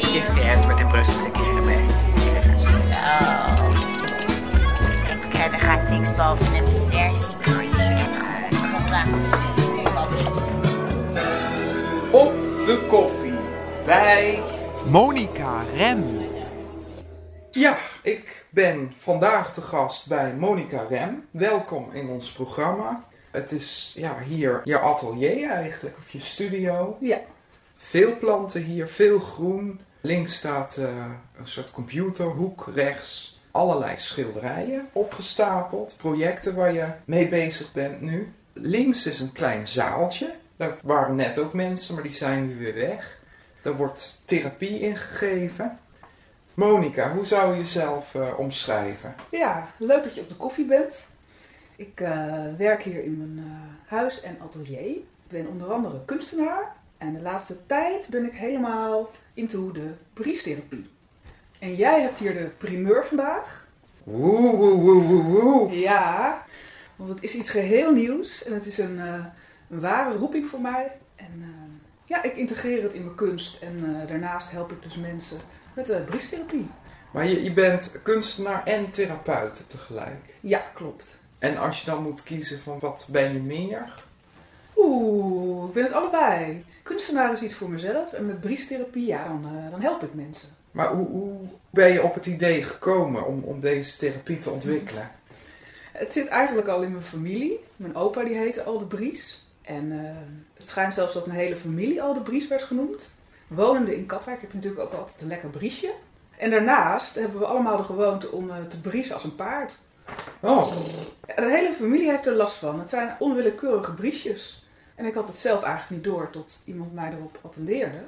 gearchiveerd voor de Brusselse kermis. Zo. Ik ken, er gaat niks boven een vers Op de koffie bij... Monica Rem. Ja, ik ben vandaag te gast bij Monica Rem. Welkom in ons programma. Het is ja, hier je atelier eigenlijk, of je studio. Ja. Veel planten hier, veel groen. Links staat eh, een soort computerhoek, rechts allerlei schilderijen opgestapeld. Projecten waar je mee bezig bent nu. Links is een klein zaaltje. Daar waren net ook mensen, maar die zijn nu weer weg. Daar wordt therapie in gegeven. Monica, hoe zou je jezelf eh, omschrijven? Ja, leuk dat je op de koffie bent. Ik eh, werk hier in mijn huis en atelier. Ik ben onder andere kunstenaar. En de laatste tijd ben ik helemaal into de briestherapie. En jij hebt hier de primeur vandaag. Woe, woe, woe, woe, woe. Ja, want het is iets geheel nieuws. En het is een, eh, een ware roeping voor mij. En eh, ja, ik integreer het in mijn kunst. En eh, daarnaast help ik dus mensen met de briestherapie. Maar je, je bent kunstenaar en therapeut tegelijk. Ja, klopt. En als je dan moet kiezen van wat ben je meer? Oeh, ik ben het allebei. Kunstenaar is iets voor mezelf en met briestherapie, ja, dan, eh, dan help ik mensen. Maar hoe, hoe ben je op het idee gekomen om, om deze therapie te ontwikkelen? Het zit eigenlijk al in mijn familie. Mijn opa die heette Al de Bries. En eh, het schijnt zelfs dat mijn hele familie Al de Bries werd genoemd. Wonende in Katwijk heb je natuurlijk ook altijd een lekker briesje. En daarnaast hebben we allemaal de gewoonte om eh, te briezen als een paard. Oh, De hele familie heeft er last van. Het zijn onwillekeurige briesjes. En ik had het zelf eigenlijk niet door tot iemand mij erop attendeerde.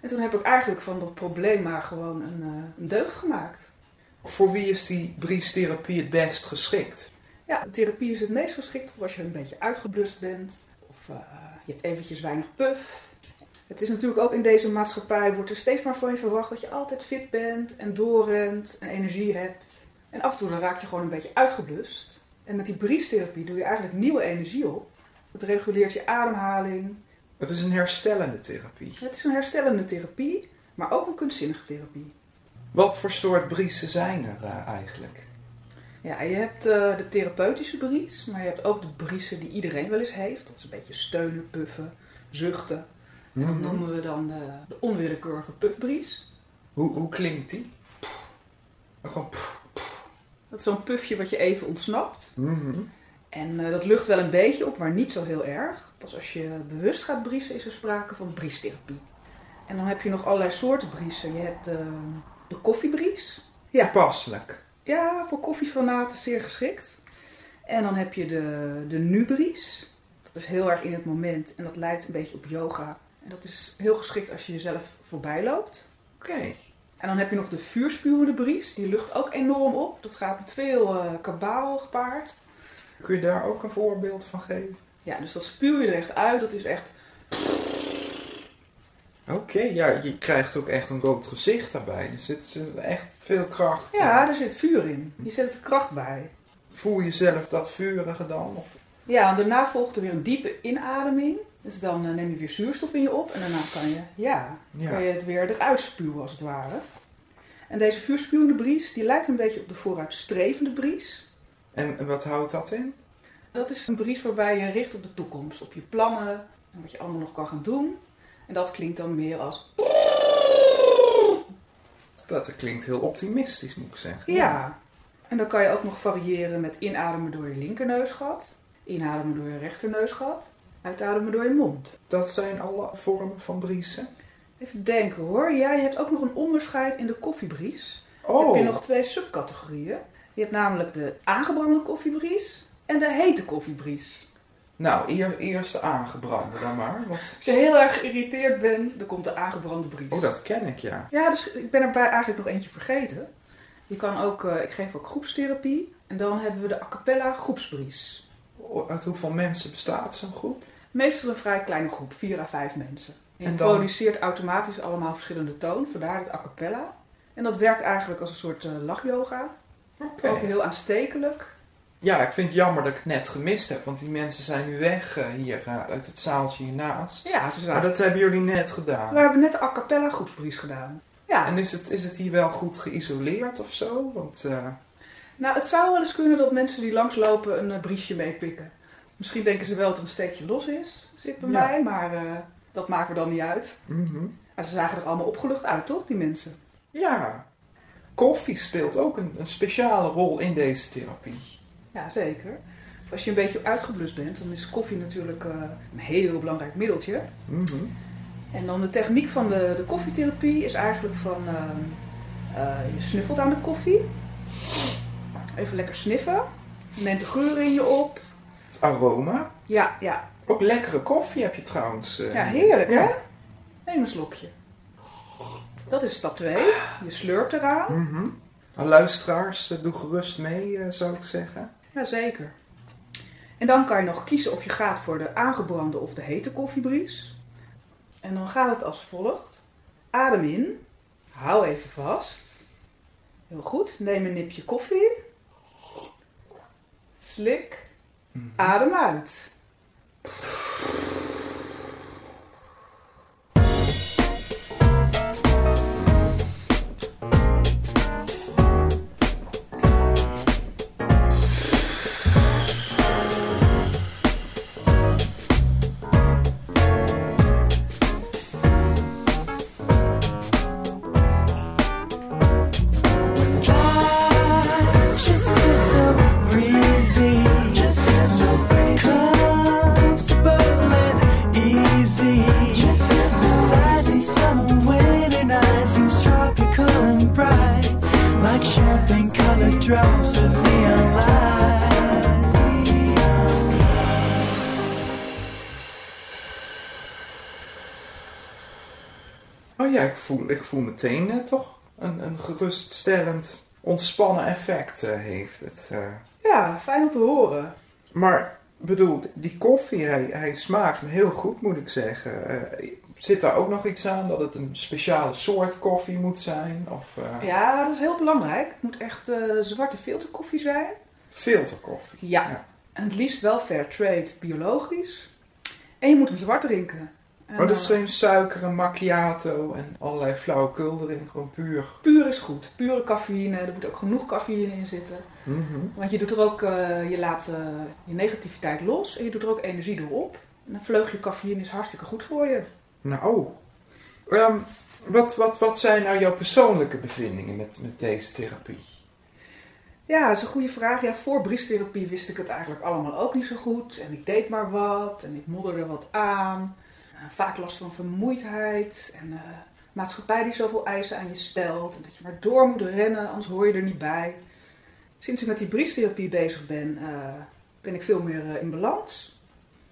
En toen heb ik eigenlijk van dat probleem maar gewoon een, eh, een deugd gemaakt. voor wie is die briestherapie het best geschikt? Ja, de therapie is het meest geschikt voor als je een beetje uitgeblust bent. Of eh, je hebt eventjes weinig puff. Het is natuurlijk ook in deze maatschappij, wordt er steeds maar van je verwacht dat je altijd fit bent en doorrent en energie hebt. En af en toe dan raak je gewoon een beetje uitgeblust. En met die briestherapie doe je eigenlijk nieuwe energie op. Het reguleert je ademhaling. Het is een herstellende therapie. Het is een herstellende therapie, maar ook een kunstzinnige therapie. Wat voor soort briezen zijn er eh, eigenlijk? Ja, je hebt eh, de therapeutische bries, maar je hebt ook de briezen die iedereen wel eens heeft. Dat is een beetje steunen, puffen, zuchten. En dat Mhm. noemen we dan de, de onwillekeurige puffbries. Hoe, hoe klinkt die? Gewoon. Dat is zo'n puffje wat je even ontsnapt. Mhm. En eh, dat lucht wel een beetje op, maar niet zo heel erg. Pas als je bewust gaat briezen is er sprake van briestherapie. En dan heb je nog allerlei soorten briezen. Je hebt de, de koffiebries. Ja. Toepasselijk. Ja, voor koffiefanaten zeer geschikt. En dan heb je de, de nu-bries. Dat is heel erg in het moment en dat lijkt een beetje op yoga. En dat is heel geschikt als je jezelf voorbij loopt. Oké. En dan heb je nog de vuurspuwende bries. Die lucht ook enorm op. Dat gaat met veel eh, kabaal gepaard. Kun je daar ook een voorbeeld van geven? Ja, dus dat spuw je er echt uit. Dat is echt... Oké, ja, je krijgt ook echt een rood gezicht daarbij. Er zit echt veel kracht. Ja, er zit vuur in. Je zet er kracht bij. Voel je zelf dat vurige dan? Of... Ja, en daarna volgt er weer een diepe inademing. Dus dan eh, neem je weer zuurstof in je op. En daarna kan je, ja, Ja. kan je het weer eruit spuwen als het ware. En deze vuurspuwende bries, die lijkt een beetje op de vooruitstrevende bries. En wat houdt dat in? Dat is een bries waarbij je richt op de toekomst, op je plannen en wat je allemaal nog kan gaan doen. En dat klinkt dan meer als Dat klinkt heel optimistisch, moet ik zeggen. ja. En dan kan je ook nog variëren met inademen door je linkerneusgat, inademen door je rechterneusgat, uitademen door je mond. Dat zijn alle vormen van briezen. Even denken hoor. Ja, je hebt ook nog een onderscheid in de koffiebries. Oh, Heb je nog twee subcategorieën. Je hebt namelijk de aangebrande koffiebries en de hete koffiebries. nou, eer, eerst de aangebrande dan maar. Want... Als je heel erg geïrriteerd bent, dan komt de aangebrande bries. Oh, dat ken ik, ja. Ja, dus ik ben erbij eigenlijk nog eentje vergeten. Je kan ook, eh, ik geef ook groepstherapie. En dan hebben we de a cappella groepsbries. Oh, Uit hoeveel mensen bestaat zo'n groep? Meestal een vrij kleine groep, vier à vijf mensen. En dan- produceert automatisch allemaal verschillende toon, vandaar het a cappella. En dat werkt eigenlijk als een soort eh, lachyoga. Ook heel aanstekelijk. Ja, ik vind het jammer dat ik het net gemist heb, want die mensen zijn nu weg eh, hier eh, uit het zaaltje hiernaast. Ja, ze zijn. Maar dat hebben jullie net gedaan. We hebben net a cappella groepsbries gedaan. Ja, En is het, is het hier wel goed geïsoleerd of zo? Want eh, nou het zou wel eens kunnen dat mensen die langslopen een briesje meepikken. Misschien denken ze wel dat er een steekje los is, zit bij Ja. mij, maar dat maken we dan niet uit. mhm. Maar ze zagen er allemaal opgelucht uit, toch, die mensen? ja, koffie speelt ook een, een speciale rol in deze therapie. Ja, zeker. Als je een beetje uitgeblust bent, dan is koffie natuurlijk eh, een heel belangrijk middeltje. Mhm. En dan de techniek van de, de koffietherapie is eigenlijk van... ehm, eh, je snuffelt aan de koffie. Even lekker sniffen. Je neemt de geur in je op. Het aroma. Ja, ja. Ook lekkere koffie heb je trouwens. eh. Ja, heerlijk Ja. hè? Neem een slokje. Dat is stap 2. Je slurpt eraan. Mhm. Nou, luisteraars, eh, doe gerust mee, eh, zou ik zeggen. Jazeker. En dan kan je nog kiezen of je gaat voor de aangebrande of de hete koffiebries. En dan gaat het als volgt. Adem in. Hou even vast. Heel goed. Neem een nipje koffie. Slik. Adem uit. Oh ja, ik voel, ik voel meteen eh, toch een, een geruststellend, ontspannen effect eh, heeft het. eh. Ja, fijn om te horen. Maar bedoel, die koffie, hij, hij smaakt me heel goed, moet ik zeggen. Eh, zit daar ook nog iets aan dat het een speciale soort koffie moet zijn? Of eh, Ja, dat is heel belangrijk. Het moet echt eh, zwarte filterkoffie zijn. filterkoffie? Ja. Ja. En het liefst wel fair trade, biologisch. En je moet hem zwart drinken. En, Oh, dus eh, geen suiker en macchiato en allerlei flauwekul erin, gewoon puur. puur is goed. Pure cafeïne. Er moet ook genoeg cafeïne in zitten. Mhm. Want je doet er ook, je laat je negativiteit los en je doet er ook energie door op. En een vleugje cafeïne is hartstikke goed voor je. Nou, ehm, wat, wat, wat zijn nou jouw persoonlijke bevindingen met, met deze therapie? Ja, dat is een goede vraag. Ja, voor briestherapie wist ik het eigenlijk allemaal ook niet zo goed. En ik deed maar wat en ik modderde wat aan. Eh, vaak last van vermoeidheid en eh, maatschappij die zoveel eisen aan je stelt. En dat je maar door moet rennen, anders hoor je er niet bij. Sinds ik met die briestherapie bezig ben, eh, ben ik veel meer in balans.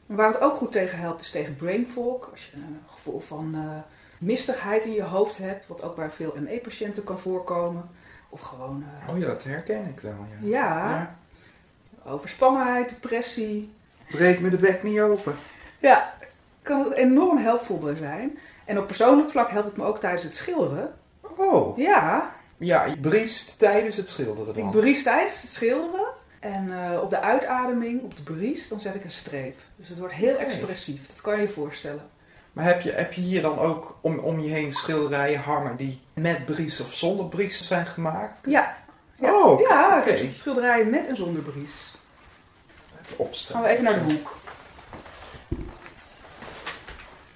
En waar het ook goed tegen helpt is tegen brain fog. Als je een gevoel van eh, mistigheid in je hoofd hebt, wat ook bij veel ME-patiënten kan voorkomen. Of gewoon eh, Oh ja, dat herken ik wel. Ja. Ja. overspannenheid, depressie. Breek me de bek niet open. Ja, kan het enorm helpvol bij zijn. En op persoonlijk vlak helpt het me ook tijdens het schilderen. Oh, Ja, ja, je briest tijdens het schilderen dan. ik bries tijdens het schilderen. En eh, op de uitademing, op de bries, dan zet ik een streep. Dus het wordt heel expressief. Dat kan je je voorstellen. Maar heb je, heb je hier dan ook om, om je heen schilderijen hangen die met bries of zonder bries zijn gemaakt? Ja, ja. Oh, ja heb schilderijen met en zonder bries. Even opstaan. Gaan we even naar de hoek.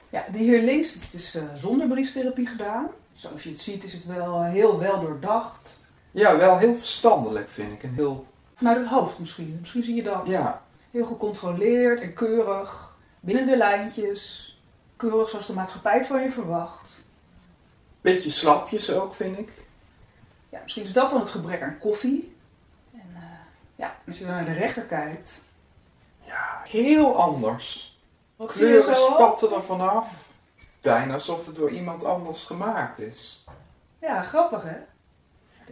Ja, die hier links, het is eh, zonder briestherapie gedaan. Zoals je het ziet is het wel heel wel doordacht. Ja, wel heel verstandelijk vind ik. En heel, Vanuit het hoofd misschien. Misschien zie je dat. ja, Heel gecontroleerd en keurig. Binnen de lijntjes. Keurig zoals de maatschappij het van je verwacht. beetje slapjes ook vind ik. Ja, misschien is dat dan het gebrek aan koffie. En eh, ja, als je dan naar de rechter kijkt. Ja, heel anders. Wat zie je Kleuren zo? spatten er vanaf. Bijna alsof het door iemand anders gemaakt is. Ja, grappig hè?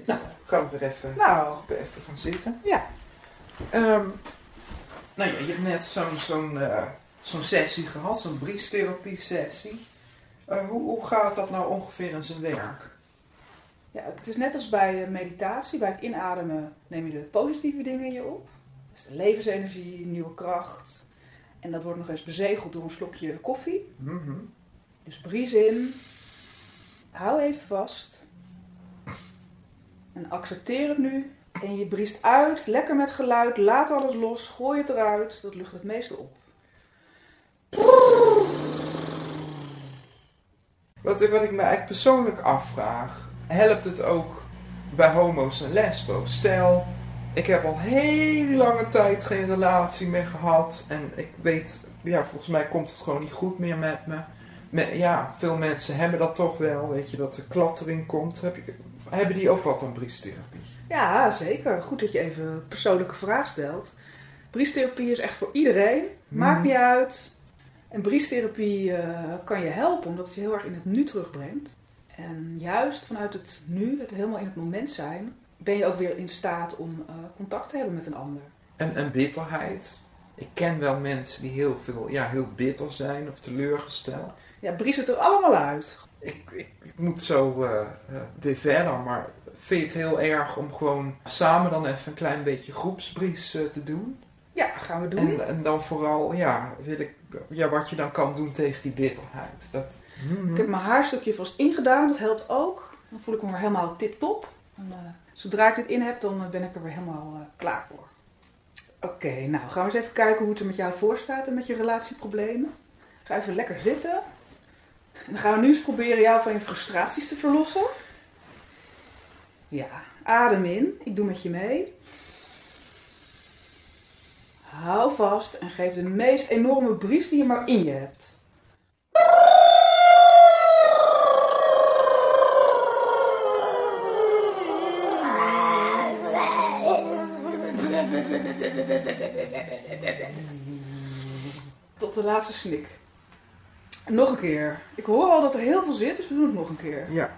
Is, Nou. Gaan we weer even, nou, even gaan zitten. ja. Ehm, nou ja, je hebt net zo'n zo'n eh, zo'n sessie gehad, zo'n briestherapie sessie. Eh, hoe, hoe gaat dat nou ongeveer in zijn werk? Ja, het is net als bij eh, meditatie. Bij het inademen neem je de positieve dingen in je op. Dus de levensenergie, nieuwe kracht. En dat wordt nog eens bezegeld door een slokje koffie. Mhm. Dus bries in. hou even vast. En accepteer het nu. En je briest uit, lekker met geluid, laat alles los, gooi het eruit. Dat lucht het meeste op. Wat, wat ik me eigenlijk persoonlijk afvraag, helpt het ook bij homo's en lesbo's? Stel, ik heb al heel lange tijd geen relatie meer gehad en ik weet, ja, volgens mij komt het gewoon niet goed meer met me. Ja, veel mensen hebben dat toch wel, weet je, dat er klattering komt. Heb hebben die ook wat aan briestherapie? Ja, zeker. Goed dat je even een persoonlijke vraag stelt. Briestherapie is echt voor iedereen. Maakt Mhm. niet uit. En briestherapie eh, kan je helpen omdat het je heel erg in het nu terugbrengt. En juist vanuit het nu, het helemaal in het moment zijn, ben je ook weer in staat om eh, contact te hebben met een ander. En, en bitterheid. Ik ken wel mensen die heel veel, ja, heel bitter zijn of teleurgesteld. Ja, bries het er allemaal uit. Ik, ik, ik moet zo eh, weer verder, maar vind je het heel erg om gewoon samen dan even een klein beetje groepsbries eh, te doen? Ja, gaan we doen. En, en dan vooral, ja, wil ik, ja, wat je dan kan doen tegen die bitterheid. Dat, Ik heb mijn haarstukje vast ingedaan, dat helpt ook. Dan voel ik me weer helemaal tip-top. En, zodra ik dit in heb, dan ben ik er weer helemaal klaar voor. Oké, nou gaan we eens even kijken hoe het er met jou voor staat en met je relatieproblemen. Ga even lekker zitten. Dan gaan we nu eens proberen jou van je frustraties te verlossen. Ja, adem in. Ik doe met je mee. Hou vast en geef de meest enorme bries die je maar in je hebt. Tot de laatste snik. Nog een keer. Ik hoor al dat er heel veel zit, dus we doen het nog een keer. ja.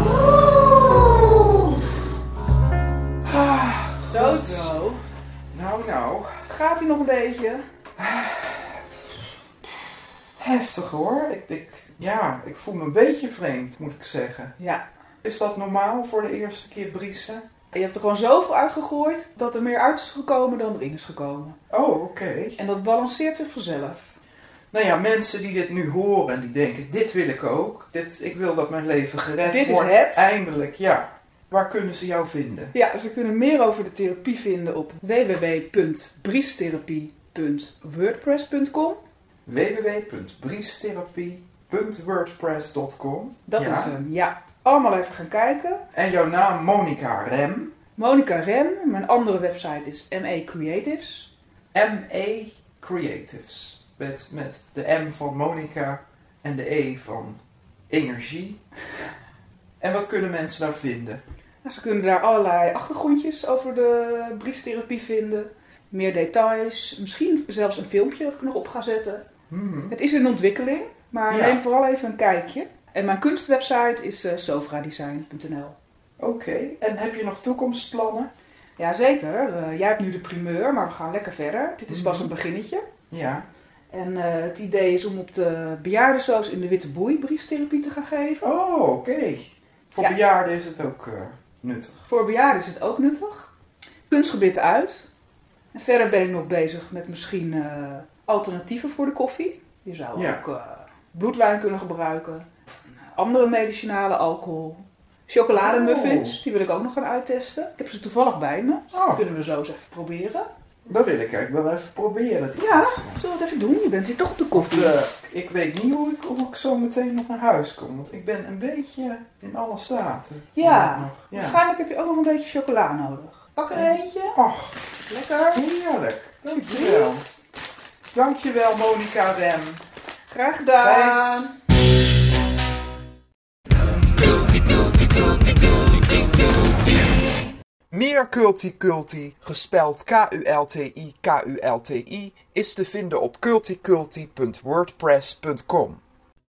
beetje? Heftig hoor. Ik, ik, ja, ik voel me een beetje vreemd, moet ik zeggen. Ja. Is dat normaal voor de eerste keer briesen? Je hebt er gewoon zoveel uitgegooid dat er meer uit is gekomen dan erin is gekomen. Oh, oké. En dat balanceert zich vanzelf. Nou ja, mensen die dit nu horen en die denken, dit wil ik ook. Dit, ik wil dat mijn leven gered Dit is wordt. het. Eindelijk, ja. Waar kunnen ze jou vinden? Ja, ze kunnen meer over de therapie vinden op www.briestherapie.wordpress.com. www.briestherapie.wordpress.com Dat ja. is hem, ja. Allemaal even gaan kijken. En jouw naam Monica Rem. Monica Rem, mijn andere website is MA Creatives. M.A. Creatives. Met, met de M van Monica en de E van energie. En wat kunnen mensen daar vinden? Nou, ze kunnen daar allerlei achtergrondjes over de briestherapie vinden. Meer details, misschien zelfs een filmpje dat ik er nog op ga zetten. Hmm. Het is in ontwikkeling, maar Ja. neem vooral even een kijkje. En mijn kunstwebsite is eh sofradesign.nl. Oké, en heb je nog toekomstplannen? Jazeker, eh jij hebt nu de primeur, maar we gaan lekker verder. Dit is pas Mhm. een beginnetje. Ja. En eh, het idee is om op de bejaardensoos in de Witte Boei briefstherapie te gaan geven. Oh, oké. Voor Ja. bejaarden is het ook eh, nuttig. Voor bejaarden is het ook nuttig. Kunstgebied uit. En verder ben ik nog bezig met misschien eh, alternatieven voor de koffie. Je zou Ja. ook eh, bloedwijn kunnen gebruiken. Andere medicinale alcohol. Chocolademuffins, die wil ik ook nog gaan uittesten. Ik heb ze toevallig bij me. Oh, Kunnen we zo eens even proberen. Dat wil ik eigenlijk wel even proberen. Ja, zullen we het even doen? Je bent hier toch op de Want, koffie. eh, ik weet niet hoe ik, hoe ik zo meteen nog naar huis kom. Want ik ben een beetje in alle staten. Ja. Nog. ja. Waarschijnlijk heb je ook nog een beetje chocola nodig. Pak er eentje. Ach, Lekker. heerlijk. Dankjewel. Dankjewel, Monica Rem. Graag gedaan. Thanks. Meer Culti Culti, gespeld K-U-L-T-I, K-U-L-T-I, is te vinden op culticulti.wordpress.com.